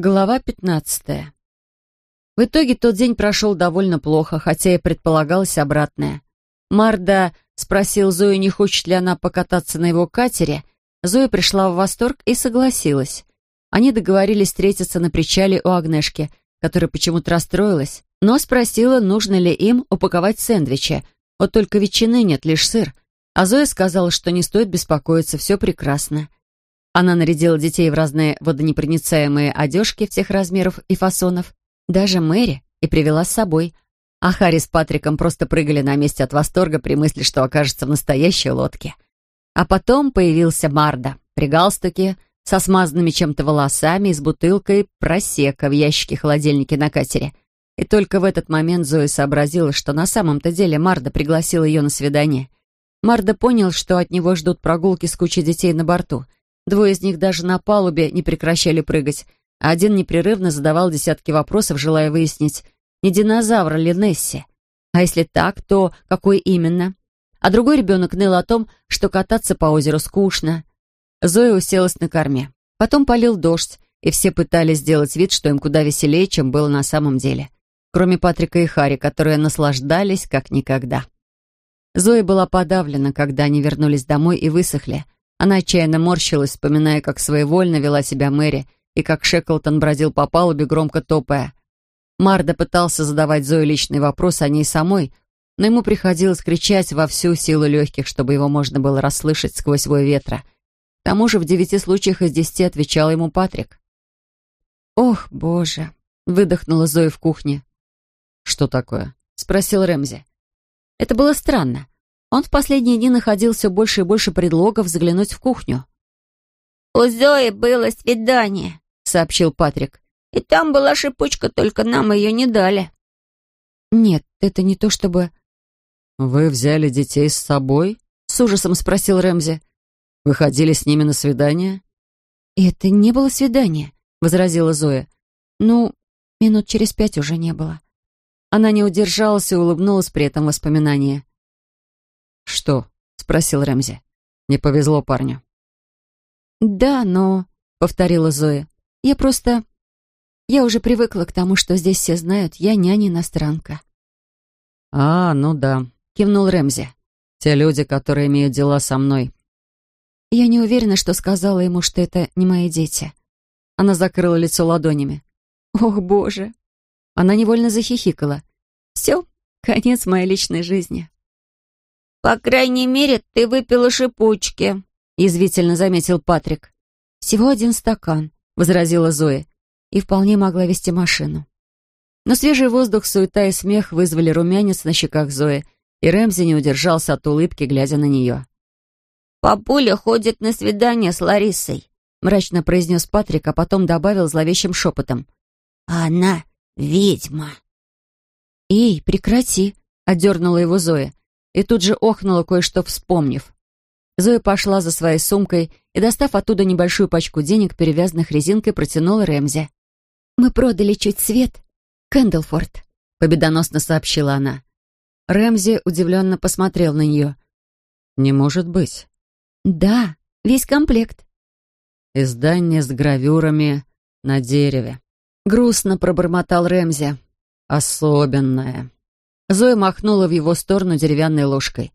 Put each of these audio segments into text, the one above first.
Глава 15. В итоге тот день прошел довольно плохо, хотя и предполагалось обратное. Марда спросил Зою, не хочет ли она покататься на его катере. Зоя пришла в восторг и согласилась. Они договорились встретиться на причале у Агнешки, которая почему-то расстроилась, но спросила, нужно ли им упаковать сэндвичи. Вот только ветчины нет, лишь сыр. А Зоя сказала, что не стоит беспокоиться, все прекрасно. Она нарядила детей в разные водонепроницаемые одежки всех размеров и фасонов, даже Мэри, и привела с собой. А Харри с Патриком просто прыгали на месте от восторга при мысли, что окажется в настоящей лодке. А потом появился Марда при галстуке, со смазанными чем-то волосами и с бутылкой просека в ящике холодильника на катере. И только в этот момент Зоя сообразила, что на самом-то деле Марда пригласила ее на свидание. Марда понял, что от него ждут прогулки с кучей детей на борту — Двое из них даже на палубе не прекращали прыгать, а один непрерывно задавал десятки вопросов, желая выяснить, не динозавр ли Несси. А если так, то какой именно? А другой ребенок ныл о том, что кататься по озеру скучно. Зоя уселась на корме. Потом полил дождь, и все пытались сделать вид, что им куда веселее, чем было на самом деле. Кроме Патрика и Хари, которые наслаждались как никогда. Зоя была подавлена, когда они вернулись домой и высохли — она отчаянно морщилась, вспоминая, как своевольно вела себя Мэри и как Шеклтон бродил по палубе, громко топая. Марда пытался задавать Зое личный вопрос о ней самой, но ему приходилось кричать во всю силу легких, чтобы его можно было расслышать сквозь вой ветра. К тому же в девяти случаях из десяти отвечал ему Патрик. «Ох, боже!» — выдохнула Зоя в кухне. «Что такое?» — спросил Рэмзи. Это было странно. Он в последние дни находил все больше и больше предлогов заглянуть в кухню. «У Зои было свидание», — сообщил Патрик. «И там была шипучка, только нам ее не дали». «Нет, это не то чтобы...» «Вы взяли детей с собой?» — с ужасом спросил Рэмзи. «Вы ходили с ними на свидание?» «Это не было свидание», — возразила Зоя. «Ну, минут через пять уже не было». Она не удержалась и улыбнулась при этом воспоминании. «Что?» — спросил Рэмзи. «Не повезло парню». «Да, но...» — повторила Зоя. «Я просто... Я уже привыкла к тому, что здесь все знают, я няня-иностранка». «А, ну да», — кивнул Рэмзи. «Те люди, которые имеют дела со мной». Я не уверена, что сказала ему, что это не мои дети. Она закрыла лицо ладонями. «Ох, боже!» Она невольно захихикала. «Все, конец моей личной жизни». «По крайней мере, ты выпила шипучки», — язвительно заметил Патрик. «Всего один стакан», — возразила Зоя, и вполне могла вести машину. Но свежий воздух, суета и смех вызвали румянец на щеках Зои, и Рэмзи не удержался от улыбки, глядя на нее. «Папуля ходит на свидание с Ларисой», — мрачно произнес Патрик, а потом добавил зловещим шепотом. «А она ведьма». «Эй, прекрати», — отдернула его Зоя и тут же охнула, кое-что вспомнив. Зоя пошла за своей сумкой и, достав оттуда небольшую пачку денег, перевязанных резинкой, протянула Рэмзи. «Мы продали чуть свет. Кэндлфорд», — победоносно сообщила она. Рэмзи удивленно посмотрел на нее. «Не может быть». «Да, весь комплект». «Издание с гравюрами на дереве», — грустно пробормотал Рэмзи. «Особенное». Зоя махнула в его сторону деревянной ложкой.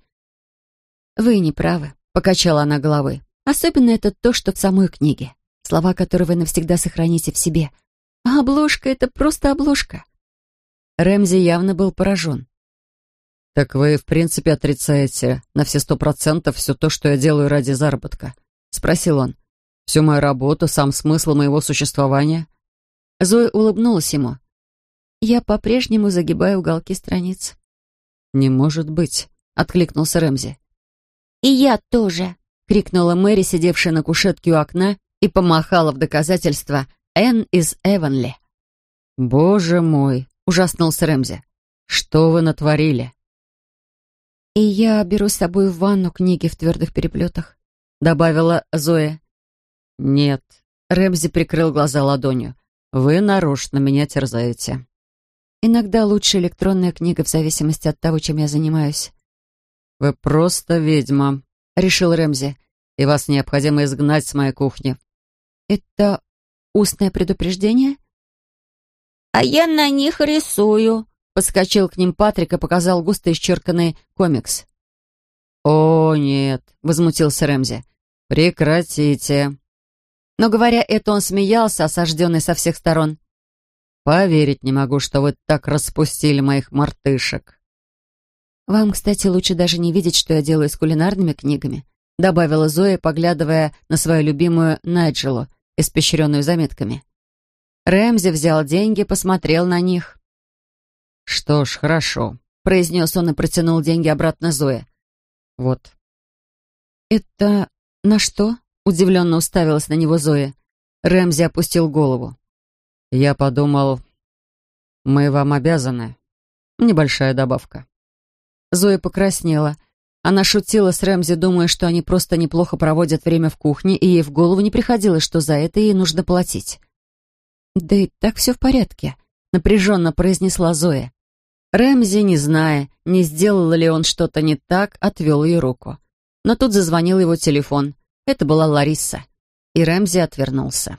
«Вы не правы», — покачала она головой. «Особенно это то, что в самой книге. Слова, которые вы навсегда сохраните в себе. А обложка — это просто обложка». Рэмзи явно был поражен. «Так вы, в принципе, отрицаете на все сто процентов все то, что я делаю ради заработка?» — спросил он. «Всю мою работу, сам смысл моего существования?» Зоя улыбнулась ему. Я по-прежнему загибаю уголки страниц. «Не может быть», — откликнулся Рэмзи. «И я тоже», — крикнула Мэри, сидевшая на кушетке у окна, и помахала в доказательство «Энн из Эванли». «Боже мой!» — ужаснулся Рэмзи. «Что вы натворили?» «И я беру с собой в ванну книги в твердых переплетах», — добавила Зоя. «Нет», — Рэмзи прикрыл глаза ладонью. «Вы нарочно меня терзаете». Иногда лучше электронная книга в зависимости от того, чем я занимаюсь. «Вы просто ведьма», — решил Рэмзи, «и вас необходимо изгнать с моей кухни». «Это устное предупреждение? «А я на них рисую», — подскочил к ним Патрик и показал густо исчерканный комикс. «О, нет», — возмутился Рэмзи. «Прекратите». Но, говоря это, он смеялся, осажденный со всех сторон. «Поверить не могу, что вы так распустили моих мартышек». «Вам, кстати, лучше даже не видеть, что я делаю с кулинарными книгами», добавила Зоя, поглядывая на свою любимую Найджелу, испещренную заметками. Рэмзи взял деньги, посмотрел на них. «Что ж, хорошо», — произнес он и протянул деньги обратно Зое. «Вот». «Это на что?» — удивленно уставилась на него Зоя. Рэмзи опустил голову. «Я подумал, мы вам обязаны. Небольшая добавка». Зоя покраснела. Она шутила с Рэмзи, думая, что они просто неплохо проводят время в кухне, и ей в голову не приходило, что за это ей нужно платить. «Да и так все в порядке», — напряженно произнесла Зоя. Рэмзи, не зная, не сделал ли он что-то не так, отвел ее руку. Но тут зазвонил его телефон. Это была Лариса. И Рэмзи отвернулся.